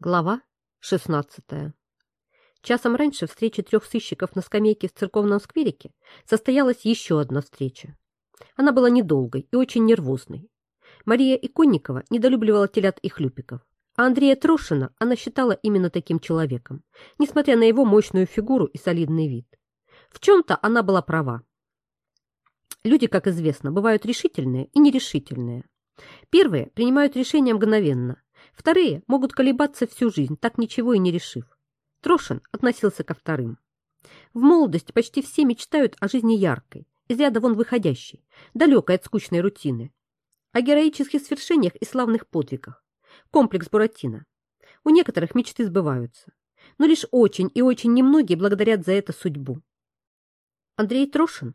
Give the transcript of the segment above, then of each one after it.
Глава 16. Часом раньше встречи трех сыщиков на скамейке в церковном скверике состоялась еще одна встреча. Она была недолгой и очень нервозной. Мария Иконникова недолюбливала телят и хлюпиков, а Андрея Трошина она считала именно таким человеком, несмотря на его мощную фигуру и солидный вид. В чем-то она была права. Люди, как известно, бывают решительные и нерешительные. Первые принимают решения мгновенно – Вторые могут колебаться всю жизнь, так ничего и не решив. Трошин относился ко вторым. В молодости почти все мечтают о жизни яркой, из ряда вон выходящей, далекой от скучной рутины. О героических свершениях и славных подвигах. Комплекс Буратино. У некоторых мечты сбываются. Но лишь очень и очень немногие благодарят за это судьбу. Андрей Трошин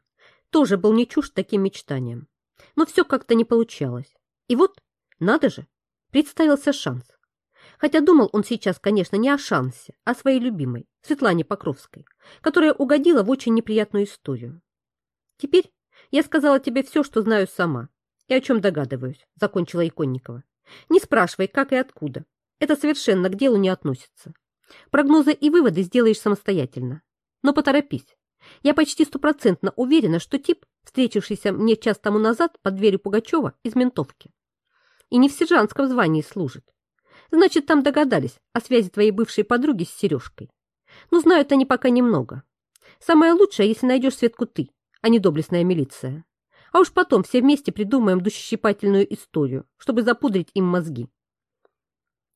тоже был не чужд таким мечтаниям. Но все как-то не получалось. И вот, надо же, представился шанс. Хотя думал он сейчас, конечно, не о шансе, а о своей любимой, Светлане Покровской, которая угодила в очень неприятную историю. Теперь я сказала тебе все, что знаю сама и о чем догадываюсь, закончила Иконникова. Не спрашивай, как и откуда. Это совершенно к делу не относится. Прогнозы и выводы сделаешь самостоятельно. Но поторопись. Я почти стопроцентно уверена, что тип, встретившийся мне час тому назад под дверью Пугачева из ментовки и не в сержантском звании служит. Значит, там догадались о связи твоей бывшей подруги с Сережкой. Но знают они пока немного. Самое лучшее, если найдешь Светку ты, а не доблестная милиция. А уж потом все вместе придумаем душещипательную историю, чтобы запудрить им мозги.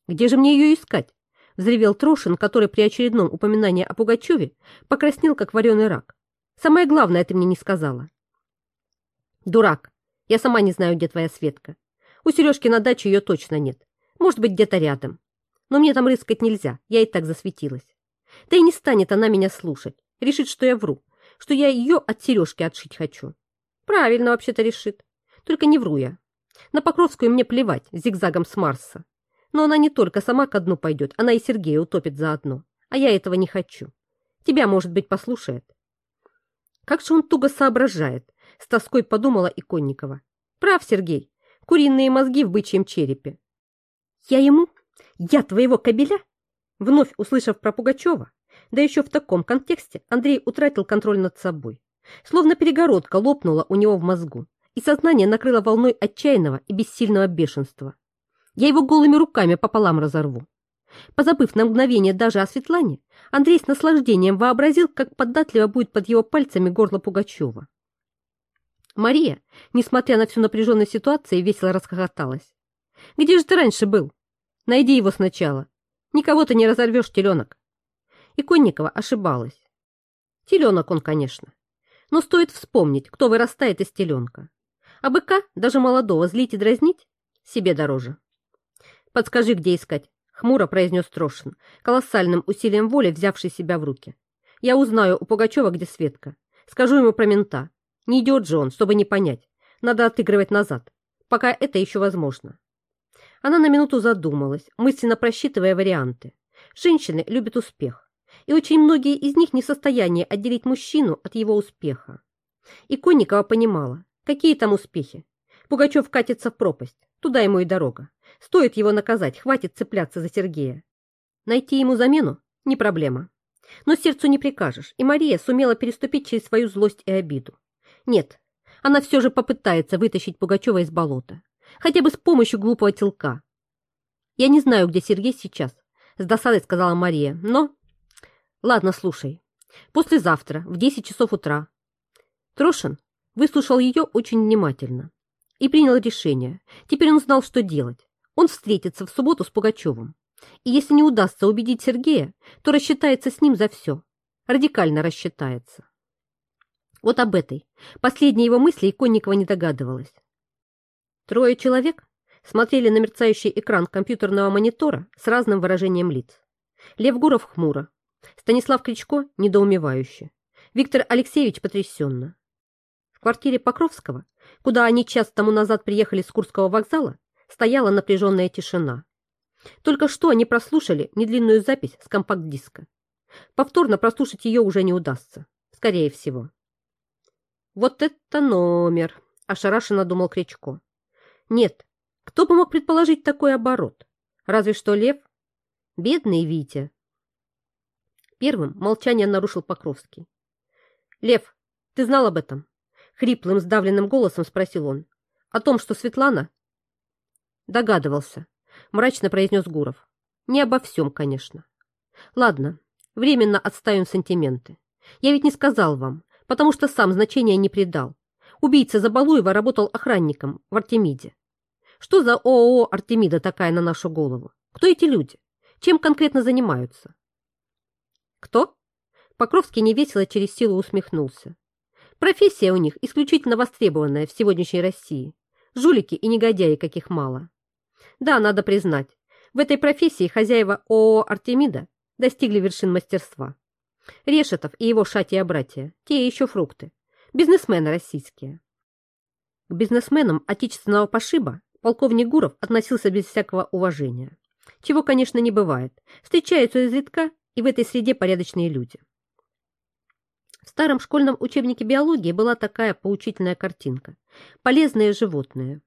Где же мне ее искать? Взревел Трошин, который при очередном упоминании о Пугачеве покраснел, как вареный рак. Самое главное ты мне не сказала. Дурак, я сама не знаю, где твоя Светка. У Сережки на даче ее точно нет. Может быть, где-то рядом. Но мне там рыскать нельзя, я и так засветилась. Да и не станет она меня слушать. Решит, что я вру, что я ее от Сережки отшить хочу. Правильно вообще-то решит. Только не вру я. На Покровскую мне плевать, зигзагом с Марса. Но она не только сама ко дну пойдет, она и Сергея утопит заодно. А я этого не хочу. Тебя, может быть, послушает. Как же он туго соображает, с тоской подумала Иконникова. Прав, Сергей, куриные мозги в бычьем черепе. Я ему? Я твоего кобеля? Вновь услышав про Пугачева, да еще в таком контексте, Андрей утратил контроль над собой. Словно перегородка лопнула у него в мозгу, и сознание накрыло волной отчаянного и бессильного бешенства. Я его голыми руками пополам разорву. Позабыв на мгновение даже о Светлане, Андрей с наслаждением вообразил, как податливо будет под его пальцами горло Пугачева. Мария, несмотря на всю напряженную ситуацию, весело расхохоталась. «Где же ты раньше был? Найди его сначала. Никого ты не разорвешь, теленок». И Конникова ошибалась. Теленок он, конечно. Но стоит вспомнить, кто вырастает из теленка. А быка, даже молодого, злить и дразнить себе дороже. «Подскажи, где искать», — хмуро произнес Трошин, колоссальным усилием воли взявший себя в руки. «Я узнаю у Пугачева, где Светка. Скажу ему про мента. Не идет же он, чтобы не понять. Надо отыгрывать назад, пока это еще возможно. Она на минуту задумалась, мысленно просчитывая варианты. Женщины любят успех, и очень многие из них не в состоянии отделить мужчину от его успеха. И Конникова понимала, какие там успехи. Пугачев катится в пропасть, туда ему и дорога. Стоит его наказать, хватит цепляться за Сергея. Найти ему замену – не проблема. Но сердцу не прикажешь, и Мария сумела переступить через свою злость и обиду. Нет, она все же попытается вытащить Пугачева из болота. Хотя бы с помощью глупого телка. Я не знаю, где Сергей сейчас, с досадой сказала Мария, но... Ладно, слушай. Послезавтра, в 10 часов утра. Трошин выслушал ее очень внимательно и принял решение. Теперь он знал, что делать. Он встретится в субботу с Пугачевым. И если не удастся убедить Сергея, то рассчитается с ним за все. Радикально рассчитается. Вот об этой, последней его мысли Иконникова не догадывалась. Трое человек смотрели на мерцающий экран компьютерного монитора с разным выражением лиц. Лев Гуров хмуро, Станислав Кричко недоумевающе, Виктор Алексеевич потрясенно. В квартире Покровского, куда они час тому назад приехали с Курского вокзала, стояла напряженная тишина. Только что они прослушали недлинную запись с компакт-диска. Повторно прослушать ее уже не удастся, скорее всего. «Вот это номер!» – ошарашенно думал Кричко. «Нет, кто бы мог предположить такой оборот? Разве что Лев? Бедный Витя. Первым молчание нарушил Покровский. Лев, ты знал об этом? Хриплым, сдавленным голосом спросил он. О том, что Светлана? Догадывался, мрачно произнес Гуров. Не обо всем, конечно. Ладно, временно отставим сантименты. Я ведь не сказал вам, потому что сам значения не придал. Убийца Забалуева работал охранником в Артемиде. Что за ООО «Артемида» такая на нашу голову? Кто эти люди? Чем конкретно занимаются? Кто? Покровский невесело через силу усмехнулся. Профессия у них исключительно востребованная в сегодняшней России. Жулики и негодяи, каких мало. Да, надо признать, в этой профессии хозяева ООО «Артемида» достигли вершин мастерства. Решетов и его шатия-братья, те еще фрукты, бизнесмены российские. К бизнесменам отечественного пошиба полковник Гуров относился без всякого уважения. Чего, конечно, не бывает. Встречаются изредка и в этой среде порядочные люди. В старом школьном учебнике биологии была такая поучительная картинка. Полезные животные.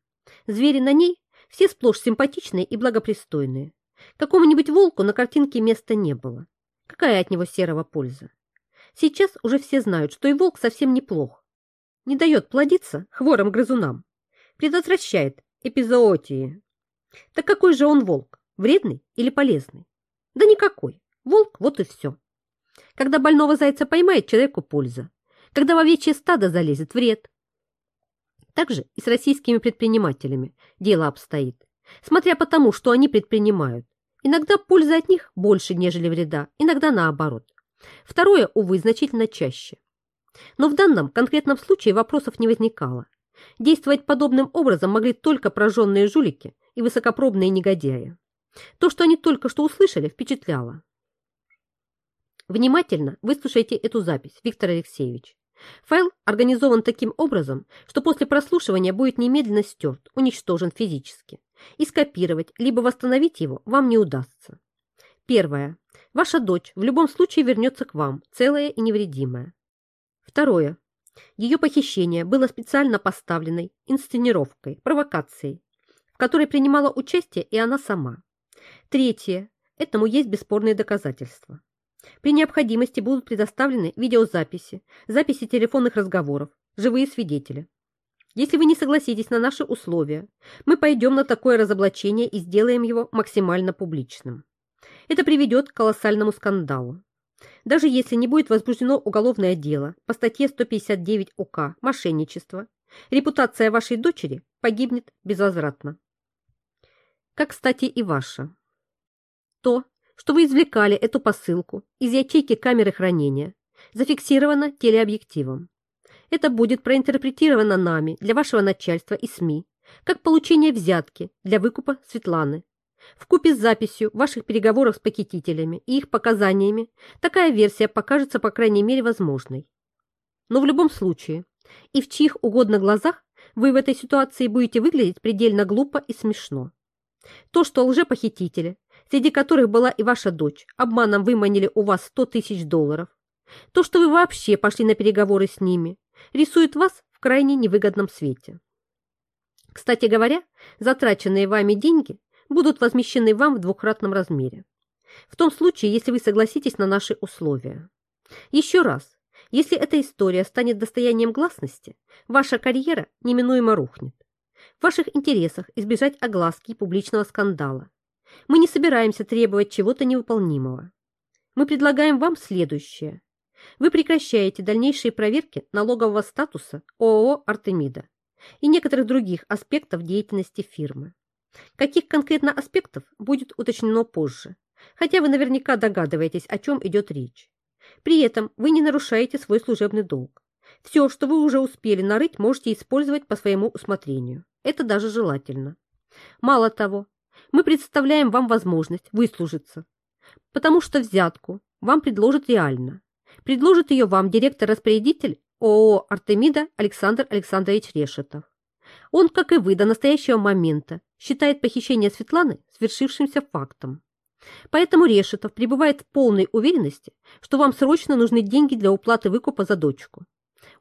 Звери на ней все сплошь симпатичные и благопристойные. Какому-нибудь волку на картинке места не было. Какая от него серого польза? Сейчас уже все знают, что и волк совсем неплох. Не дает плодиться хворым грызунам. Предотвращает эпизоотии. Так какой же он волк? Вредный или полезный? Да никакой. Волк, вот и все. Когда больного зайца поймает, человеку польза. Когда в овечье стадо залезет, вред. Так же и с российскими предпринимателями дело обстоит. Смотря по тому, что они предпринимают. Иногда польза от них больше, нежели вреда, иногда наоборот. Второе, увы, значительно чаще. Но в данном конкретном случае вопросов не возникало. Действовать подобным образом могли только прожженные жулики и высокопробные негодяи. То, что они только что услышали, впечатляло. Внимательно выслушайте эту запись, Виктор Алексеевич. Файл организован таким образом, что после прослушивания будет немедленно стерт, уничтожен физически. И скопировать, либо восстановить его вам не удастся. Первое. Ваша дочь в любом случае вернется к вам, целая и невредимая. Второе. Ее похищение было специально поставленной инсценировкой, провокацией, в которой принимала участие и она сама. Третье. Этому есть бесспорные доказательства. При необходимости будут предоставлены видеозаписи, записи телефонных разговоров, живые свидетели. Если вы не согласитесь на наши условия, мы пойдем на такое разоблачение и сделаем его максимально публичным. Это приведет к колоссальному скандалу. Даже если не будет возбуждено уголовное дело по статье 159 УК «Мошенничество», репутация вашей дочери погибнет безвозвратно. Как, кстати, и ваша. То, что вы извлекали эту посылку из ячейки камеры хранения, зафиксировано телеобъективом. Это будет проинтерпретировано нами для вашего начальства и СМИ как получение взятки для выкупа Светланы. В купе с записью ваших переговоров с похитителями и их показаниями такая версия покажется по крайней мере возможной. Но в любом случае, и в чьих угодно глазах вы в этой ситуации будете выглядеть предельно глупо и смешно. То, что лжепохитители среди которых была и ваша дочь, обманом выманили у вас 100 тысяч долларов. То, что вы вообще пошли на переговоры с ними, рисует вас в крайне невыгодном свете. Кстати говоря, затраченные вами деньги будут возмещены вам в двукратном размере. В том случае, если вы согласитесь на наши условия. Еще раз, если эта история станет достоянием гласности, ваша карьера неминуемо рухнет. В ваших интересах избежать огласки и публичного скандала. Мы не собираемся требовать чего-то невыполнимого. Мы предлагаем вам следующее. Вы прекращаете дальнейшие проверки налогового статуса ООО «Артемида» и некоторых других аспектов деятельности фирмы. Каких конкретно аспектов будет уточнено позже, хотя вы наверняка догадываетесь, о чем идет речь. При этом вы не нарушаете свой служебный долг. Все, что вы уже успели нарыть, можете использовать по своему усмотрению. Это даже желательно. Мало того, мы представляем вам возможность выслужиться, потому что взятку вам предложат реально. Предложит ее вам директор-распорядитель ООО «Артемида» Александр Александрович Решетов. Он, как и вы, до настоящего момента считает похищение Светланы свершившимся фактом. Поэтому Решетов пребывает в полной уверенности, что вам срочно нужны деньги для уплаты выкупа за дочку.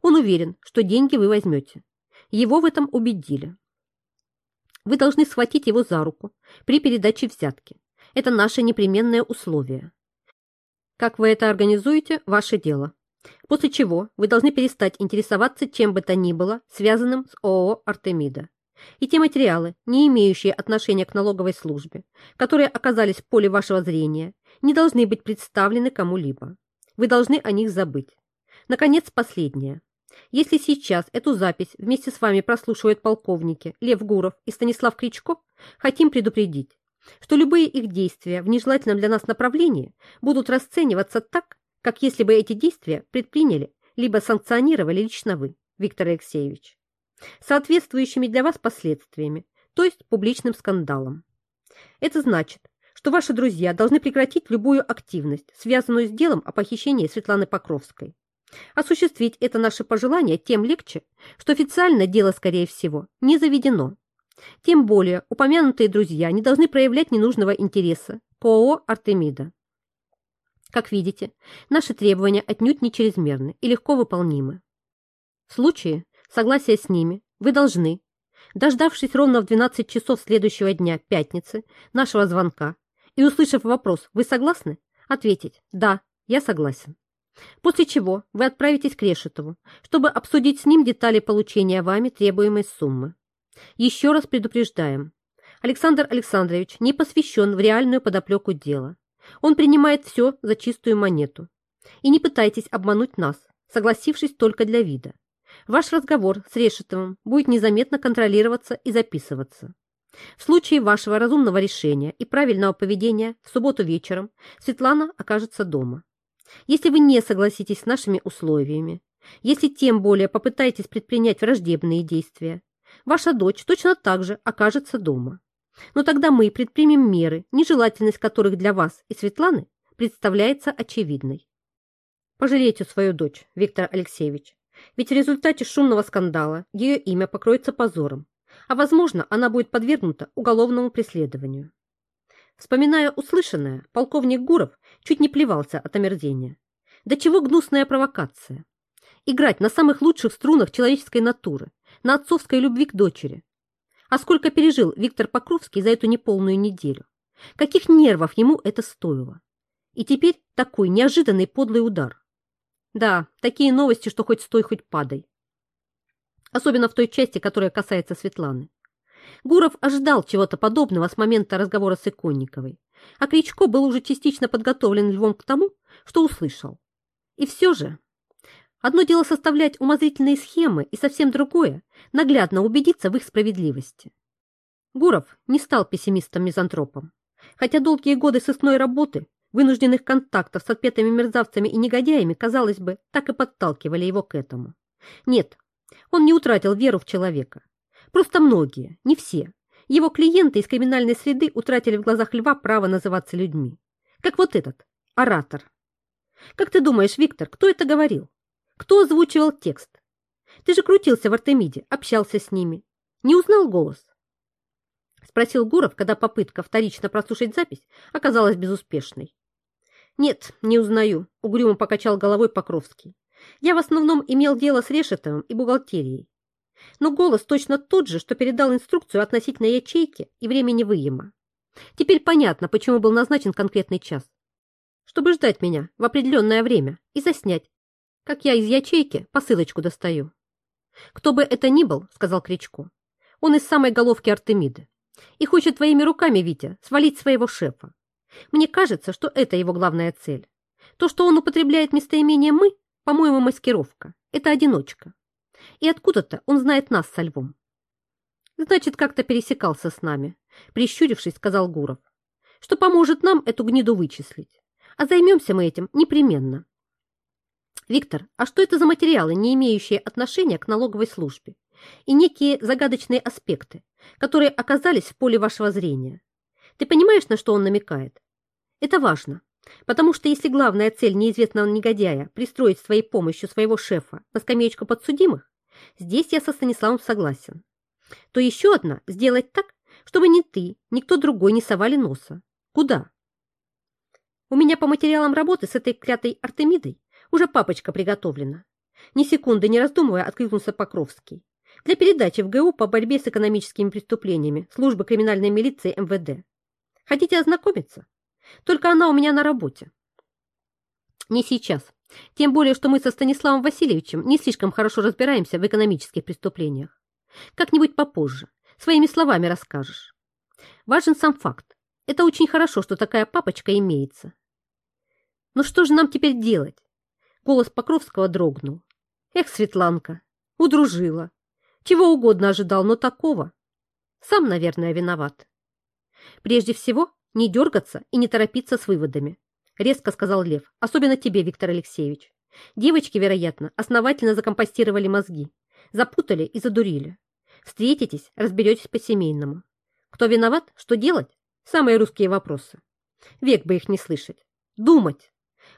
Он уверен, что деньги вы возьмете. Его в этом убедили. Вы должны схватить его за руку при передаче взятки. Это наше непременное условие. Как вы это организуете – ваше дело. После чего вы должны перестать интересоваться чем бы то ни было, связанным с ООО «Артемида». И те материалы, не имеющие отношения к налоговой службе, которые оказались в поле вашего зрения, не должны быть представлены кому-либо. Вы должны о них забыть. Наконец, последнее. Если сейчас эту запись вместе с вами прослушивают полковники Лев Гуров и Станислав Кричко, хотим предупредить, что любые их действия в нежелательном для нас направлении будут расцениваться так, как если бы эти действия предприняли либо санкционировали лично вы, Виктор Алексеевич, соответствующими для вас последствиями, то есть публичным скандалом. Это значит, что ваши друзья должны прекратить любую активность, связанную с делом о похищении Светланы Покровской. Осуществить это наше пожелание тем легче, что официально дело, скорее всего, не заведено. Тем более упомянутые друзья не должны проявлять ненужного интереса ООО «Артемида». Как видите, наши требования отнюдь не чрезмерны и легко выполнимы. В случае согласия с ними вы должны, дождавшись ровно в 12 часов следующего дня, пятницы, нашего звонка, и услышав вопрос «Вы согласны?», ответить «Да, я согласен». После чего вы отправитесь к Решетову, чтобы обсудить с ним детали получения вами требуемой суммы. Еще раз предупреждаем. Александр Александрович не посвящен в реальную подоплеку дела. Он принимает все за чистую монету. И не пытайтесь обмануть нас, согласившись только для вида. Ваш разговор с Решетовым будет незаметно контролироваться и записываться. В случае вашего разумного решения и правильного поведения в субботу вечером Светлана окажется дома. Если вы не согласитесь с нашими условиями, если тем более попытаетесь предпринять враждебные действия, ваша дочь точно так же окажется дома. Но тогда мы предпримем меры, нежелательность которых для вас и Светланы представляется очевидной. Пожалейте свою дочь, Виктор Алексеевич, ведь в результате шумного скандала ее имя покроется позором, а, возможно, она будет подвергнута уголовному преследованию. Вспоминая услышанное, полковник Гуров чуть не плевался от омерзения. Да чего гнусная провокация! Играть на самых лучших струнах человеческой натуры, на отцовской любви к дочери. А сколько пережил Виктор Покровский за эту неполную неделю? Каких нервов ему это стоило? И теперь такой неожиданный подлый удар. Да, такие новости, что хоть стой, хоть падай. Особенно в той части, которая касается Светланы. Гуров ожидал чего-то подобного с момента разговора с Иконниковой, а Кричко был уже частично подготовлен Львом к тому, что услышал. И все же, одно дело составлять умозрительные схемы, и совсем другое – наглядно убедиться в их справедливости. Гуров не стал пессимистом-мизантропом, хотя долгие годы сыскной работы, вынужденных контактов с отпетыми мерзавцами и негодяями, казалось бы, так и подталкивали его к этому. Нет, он не утратил веру в человека, Просто многие, не все. Его клиенты из криминальной среды утратили в глазах льва право называться людьми. Как вот этот, оратор. Как ты думаешь, Виктор, кто это говорил? Кто озвучивал текст? Ты же крутился в Артемиде, общался с ними. Не узнал голос? Спросил Гуров, когда попытка вторично прослушать запись оказалась безуспешной. Нет, не узнаю, угрюмо покачал головой Покровский. Я в основном имел дело с Решетовым и бухгалтерией но голос точно тот же, что передал инструкцию относительно ячейки и времени выема. Теперь понятно, почему был назначен конкретный час. Чтобы ждать меня в определенное время и заснять, как я из ячейки посылочку достаю. «Кто бы это ни был, — сказал Кричко, — он из самой головки Артемиды и хочет твоими руками, Витя, свалить своего шефа. Мне кажется, что это его главная цель. То, что он употребляет местоимение «мы», по-моему, маскировка. Это одиночка и откуда-то он знает нас со львом. Значит, как-то пересекался с нами, прищурившись, сказал Гуров, что поможет нам эту гниду вычислить. А займемся мы этим непременно. Виктор, а что это за материалы, не имеющие отношения к налоговой службе? И некие загадочные аспекты, которые оказались в поле вашего зрения. Ты понимаешь, на что он намекает? Это важно, потому что если главная цель неизвестного негодяя пристроить своей помощью своего шефа на скамеечку подсудимых, Здесь я со Станиславом согласен. То еще одна – сделать так, чтобы ни ты, ни кто другой не совали носа. Куда? У меня по материалам работы с этой клятой Артемидой уже папочка приготовлена. Ни секунды не раздумывая, откликнулся Покровский. Для передачи в ГУ по борьбе с экономическими преступлениями службы криминальной милиции МВД. Хотите ознакомиться? Только она у меня на работе. Не сейчас. Тем более, что мы со Станиславом Васильевичем не слишком хорошо разбираемся в экономических преступлениях. Как-нибудь попозже. Своими словами расскажешь. Важен сам факт. Это очень хорошо, что такая папочка имеется. Но что же нам теперь делать? Голос Покровского дрогнул. Эх, Светланка, удружила. Чего угодно ожидал, но такого. Сам, наверное, виноват. Прежде всего, не дергаться и не торопиться с выводами, резко сказал Лев, особенно тебе, Виктор Алексеевич. Девочки, вероятно, основательно закомпостировали мозги, запутали и задурили. Встретитесь, разберетесь по-семейному. Кто виноват, что делать? Самые русские вопросы. Век бы их не слышать. Думать.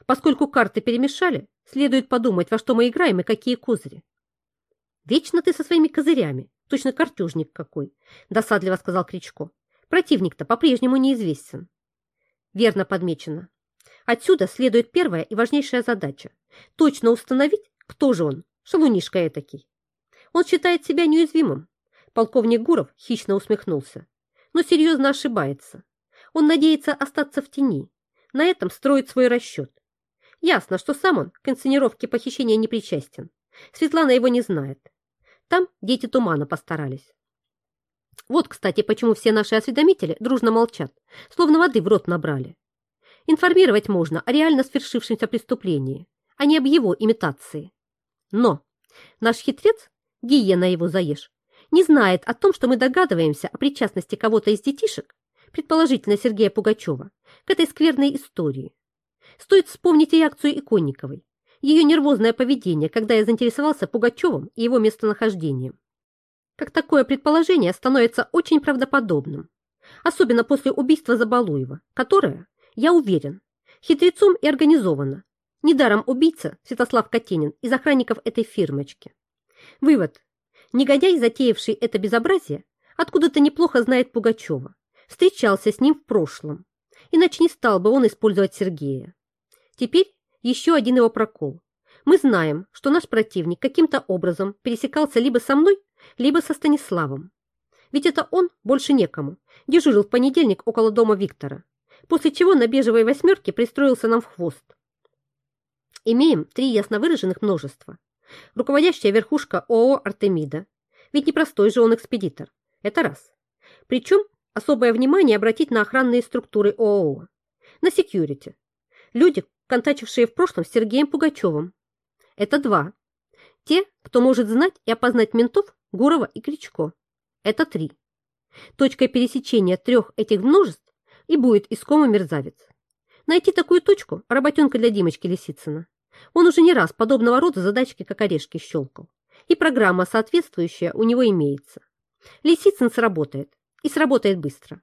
Поскольку карты перемешали, следует подумать, во что мы играем и какие козыри. Вечно ты со своими козырями, точно картежник какой, досадливо сказал Кричко. Противник-то по-прежнему неизвестен. Верно подмечено. Отсюда следует первая и важнейшая задача – точно установить, кто же он, шалунишка этакий. Он считает себя неуязвимым. Полковник Гуров хищно усмехнулся. Но серьезно ошибается. Он надеется остаться в тени. На этом строит свой расчет. Ясно, что сам он к инсценировке похищения не причастен. Светлана его не знает. Там дети тумана постарались. Вот, кстати, почему все наши осведомители дружно молчат, словно воды в рот набрали. Информировать можно о реально свершившемся преступлении, а не об его имитации. Но наш хитрец, гиена его заешь, не знает о том, что мы догадываемся о причастности кого-то из детишек, предположительно Сергея Пугачева, к этой скверной истории. Стоит вспомнить реакцию Иконниковой, ее нервозное поведение, когда я заинтересовался Пугачевым и его местонахождением как такое предположение становится очень правдоподобным, особенно после убийства Забалуева, которое, я уверен, хитрецом и организовано. Недаром убийца Святослав Катенин из охранников этой фирмочки. Вывод. Негодяй, затеявший это безобразие, откуда-то неплохо знает Пугачева, встречался с ним в прошлом, иначе не стал бы он использовать Сергея. Теперь еще один его прокол. Мы знаем, что наш противник каким-то образом пересекался либо со мной, либо со Станиславом. Ведь это он, больше некому, дежурил в понедельник около дома Виктора, после чего на бежевой восьмерке пристроился нам в хвост. Имеем три ясно выраженных множества. Руководящая верхушка ООО «Артемида». Ведь непростой же он экспедитор. Это раз. Причем особое внимание обратить на охранные структуры ООО. На секьюрити. Люди, контачившие в прошлом с Сергеем Пугачевым. Это два. Те, кто может знать и опознать ментов Гурова и Кричко. Это три. Точкой пересечения трех этих множеств и будет искомый мерзавец. Найти такую точку – работенка для Димочки Лисицына. Он уже не раз подобного рода задачки как орешки щелкал. И программа соответствующая у него имеется. Лисицын сработает. И сработает быстро.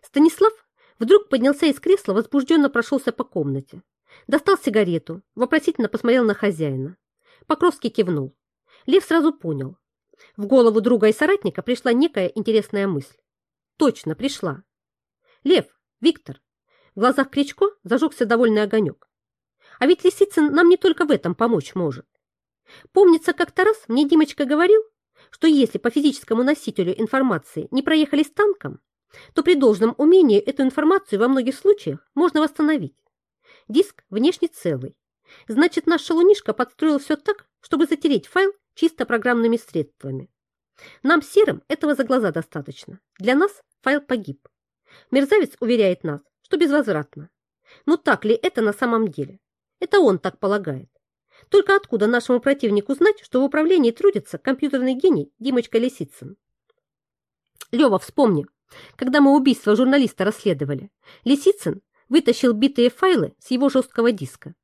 Станислав вдруг поднялся из кресла, возбужденно прошелся по комнате. Достал сигарету, вопросительно посмотрел на хозяина. Покровский кивнул. Лев сразу понял. В голову друга и соратника пришла некая интересная мысль. Точно пришла. Лев, Виктор. В глазах Кричко зажегся довольный огонек. А ведь Лисицын нам не только в этом помочь может. Помнится, как-то раз мне Димочка говорил, что если по физическому носителю информации не проехали с танком, то при должном умении эту информацию во многих случаях можно восстановить. Диск внешне целый. Значит, наш шалунишка подстроил все так, чтобы затереть файл чисто программными средствами. Нам, серым, этого за глаза достаточно. Для нас файл погиб. Мерзавец уверяет нас, что безвозвратно. Но так ли это на самом деле? Это он так полагает. Только откуда нашему противнику знать, что в управлении трудится компьютерный гений Димочка Лисицын? Лева, вспомни, когда мы убийство журналиста расследовали, Лисицын вытащил битые файлы с его жесткого диска.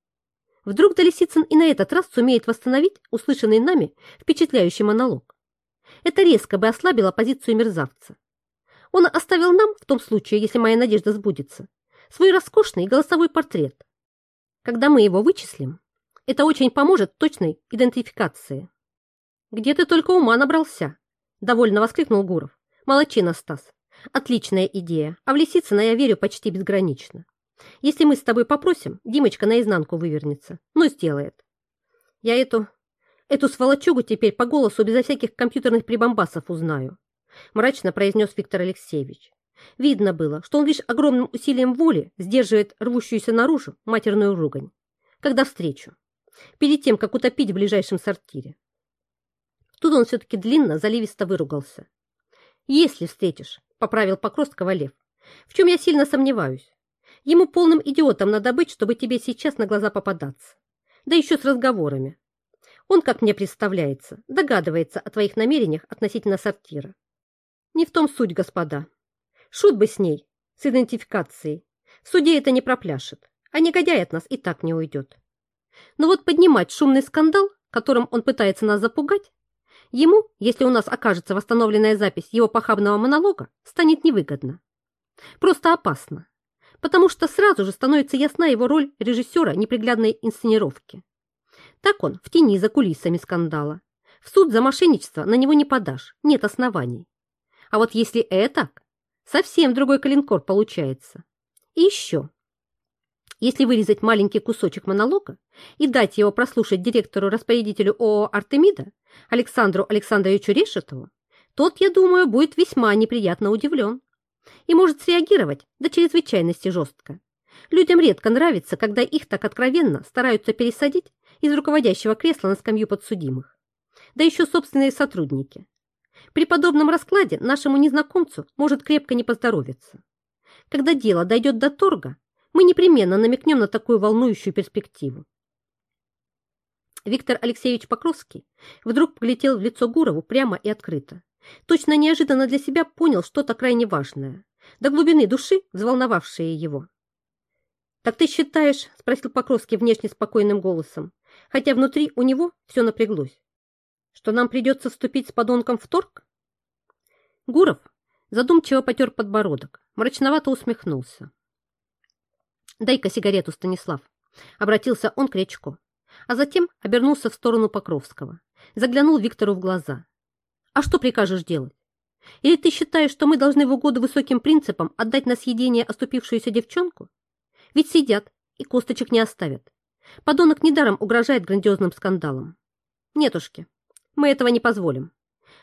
Вдруг Долисицын и на этот раз сумеет восстановить услышанный нами впечатляющий монолог. Это резко бы ослабило позицию мерзавца. Он оставил нам, в том случае, если моя надежда сбудется, свой роскошный голосовой портрет. Когда мы его вычислим, это очень поможет точной идентификации. «Где ты только ума набрался?» – довольно воскликнул Гуров. «Молодчина, Стас. Отличная идея, а в Лисицына я верю почти безгранично. Если мы с тобой попросим, Димочка наизнанку вывернется. Ну, сделает. Я эту... эту сволочугу теперь по голосу безо всяких компьютерных прибамбасов узнаю. Мрачно произнес Виктор Алексеевич. Видно было, что он лишь огромным усилием воли сдерживает рвущуюся наружу матерную ругань. Когда встречу? Перед тем, как утопить в ближайшем сортире. Тут он все-таки длинно, заливисто выругался. «Если встретишь», — поправил Покросткого Лев, «в чем я сильно сомневаюсь. Ему полным идиотом надо быть, чтобы тебе сейчас на глаза попадаться. Да еще с разговорами. Он, как мне представляется, догадывается о твоих намерениях относительно сортира. Не в том суть, господа. Шут бы с ней, с идентификацией. В суде это не пропляшет, а негодяй от нас и так не уйдет. Но вот поднимать шумный скандал, которым он пытается нас запугать, ему, если у нас окажется восстановленная запись его похабного монолога, станет невыгодно. Просто опасно, потому что сразу же становится ясна его роль режиссера неприглядной инсценировки. Так он в тени за кулисами скандала. В суд за мошенничество на него не подашь, нет оснований. А вот если это, совсем другой калинкор получается. И еще. Если вырезать маленький кусочек монолога и дать его прослушать директору-распорядителю ООО «Артемида» Александру Александровичу Решетову, тот, я думаю, будет весьма неприятно удивлен и может среагировать до чрезвычайности жестко. Людям редко нравится, когда их так откровенно стараются пересадить из руководящего кресла на скамью подсудимых. Да еще собственные сотрудники. При подобном раскладе нашему незнакомцу может крепко не поздоровиться. Когда дело дойдет до торга, мы непременно намекнем на такую волнующую перспективу. Виктор Алексеевич Покровский вдруг полетел в лицо Гурову прямо и открыто. Точно неожиданно для себя понял что-то крайне важное, до глубины души взволновавшее его. «Так ты считаешь, — спросил Покровский внешне спокойным голосом, хотя внутри у него все напряглось, что нам придется вступить с подонком в торг? Гуров задумчиво потер подбородок, мрачновато усмехнулся. «Дай-ка сигарету, Станислав», — обратился он к Речко, а затем обернулся в сторону Покровского, заглянул Виктору в глаза. «А что прикажешь делать? Или ты считаешь, что мы должны в угоду высоким принципам отдать на съедение оступившуюся девчонку? Ведь сидят и косточек не оставят. Подонок недаром угрожает грандиозным скандалом. Нетушки, мы этого не позволим.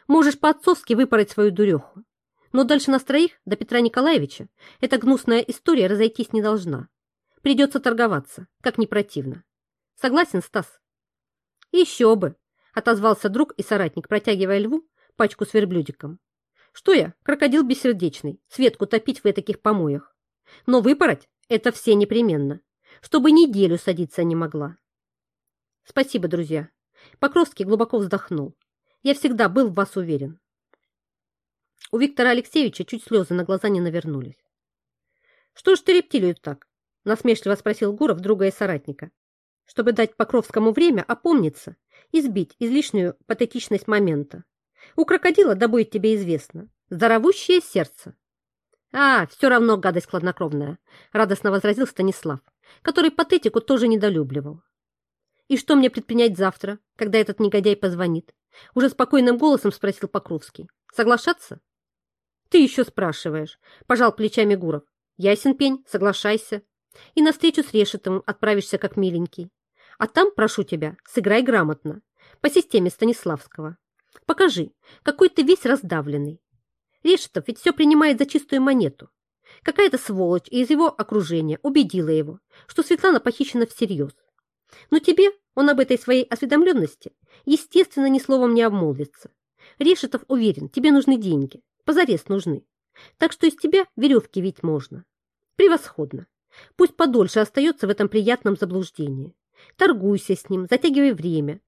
Можешь по-отцовски выпороть свою дуреху. Но дальше нас троих, до Петра Николаевича, эта гнусная история разойтись не должна. Придется торговаться, как не противно. Согласен, Стас? Еще бы, отозвался друг и соратник, протягивая льву пачку с верблюдиком. Что я, крокодил бессердечный, Светку топить в таких помоях. Но выпороть – это все непременно, чтобы неделю садиться не могла. Спасибо, друзья. Покровский глубоко вздохнул. Я всегда был в вас уверен. У Виктора Алексеевича чуть слезы на глаза не навернулись. «Что ж ты рептилию так?» – насмешливо спросил Гуров друга и соратника, чтобы дать Покровскому время опомниться и сбить излишнюю патетичность момента. «У крокодила, да будет тебе известно, здоровущее сердце». «А, все равно гадость хладнокровная», – радостно возразил Станислав, который патетику тоже недолюбливал. «И что мне предпринять завтра, когда этот негодяй позвонит?» Уже спокойным голосом спросил Покровский. «Соглашаться?» «Ты еще спрашиваешь», – пожал плечами Гуров. «Ясен пень, соглашайся. И на встречу с Решетовым отправишься как миленький. А там, прошу тебя, сыграй грамотно, по системе Станиславского. Покажи, какой ты весь раздавленный. Решетов ведь все принимает за чистую монету. Какая-то сволочь из его окружения убедила его, что Светлана похищена всерьез. Но тебе он об этой своей осведомленности, естественно, ни словом не обмолвится. Решетов уверен, тебе нужны деньги, позарез нужны. Так что из тебя веревки ведь можно. Превосходно. Пусть подольше остается в этом приятном заблуждении. Торгуйся с ним, затягивай время.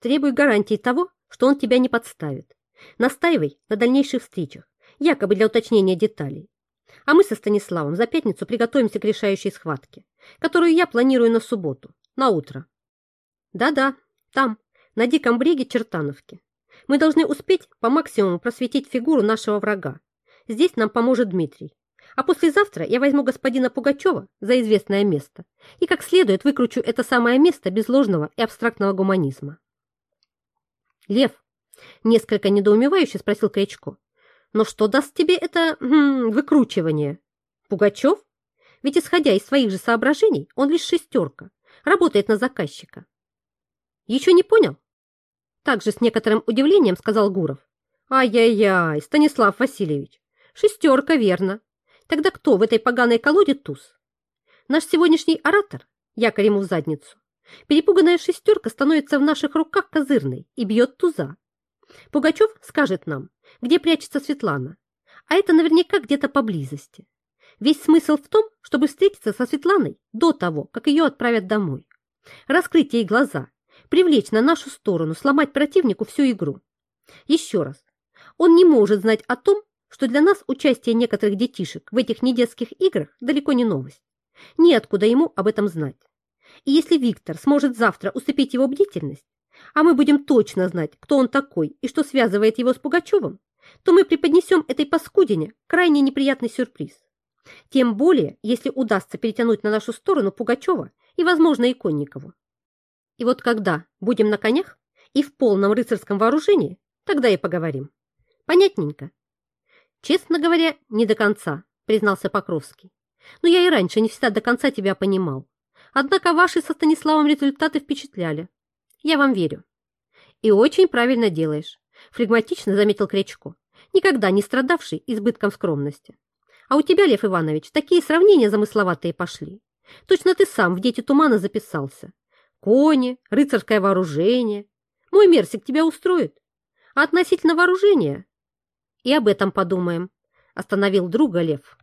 Требуй гарантии того, что он тебя не подставит. Настаивай на дальнейших встречах, якобы для уточнения деталей. А мы со Станиславом за пятницу приготовимся к решающей схватке, которую я планирую на субботу, на утро. Да-да, там, на диком бреге Чертановки. Мы должны успеть по максимуму просветить фигуру нашего врага. Здесь нам поможет Дмитрий. А послезавтра я возьму господина Пугачева за известное место и как следует выкручу это самое место без ложного и абстрактного гуманизма. Лев, несколько недоумевающе спросил Крячко, но что даст тебе это м выкручивание? Пугачев? Ведь, исходя из своих же соображений, он лишь шестерка, работает на заказчика. Еще не понял? Также с некоторым удивлением сказал Гуров. Ай-яй-яй, Станислав Васильевич, Шестерка, верно. Тогда кто в этой поганой колоде туз? Наш сегодняшний оратор, якорь ему в задницу. Перепуганная шестерка становится в наших руках козырной и бьет туза. Пугачев скажет нам, где прячется Светлана, а это наверняка где-то поблизости. Весь смысл в том, чтобы встретиться со Светланой до того, как ее отправят домой. Раскрыть ей глаза, привлечь на нашу сторону, сломать противнику всю игру. Еще раз, он не может знать о том, что для нас участие некоторых детишек в этих недетских играх далеко не новость. Неоткуда ему об этом знать. И если Виктор сможет завтра усыпить его бдительность, а мы будем точно знать, кто он такой и что связывает его с Пугачевым, то мы преподнесем этой паскудине крайне неприятный сюрприз. Тем более, если удастся перетянуть на нашу сторону Пугачева и, возможно, и Конникову. И вот когда будем на конях и в полном рыцарском вооружении, тогда и поговорим. Понятненько? Честно говоря, не до конца, признался Покровский. Но я и раньше не всегда до конца тебя понимал. Однако ваши со Станиславом результаты впечатляли. Я вам верю. И очень правильно делаешь, флегматично заметил Кречко, никогда не страдавший избытком скромности. А у тебя, Лев Иванович, такие сравнения замысловатые пошли. Точно ты сам в «Дети тумана» записался. Кони, рыцарское вооружение. Мой мерсик тебя устроит. А относительно вооружения? И об этом подумаем, остановил друга Лев.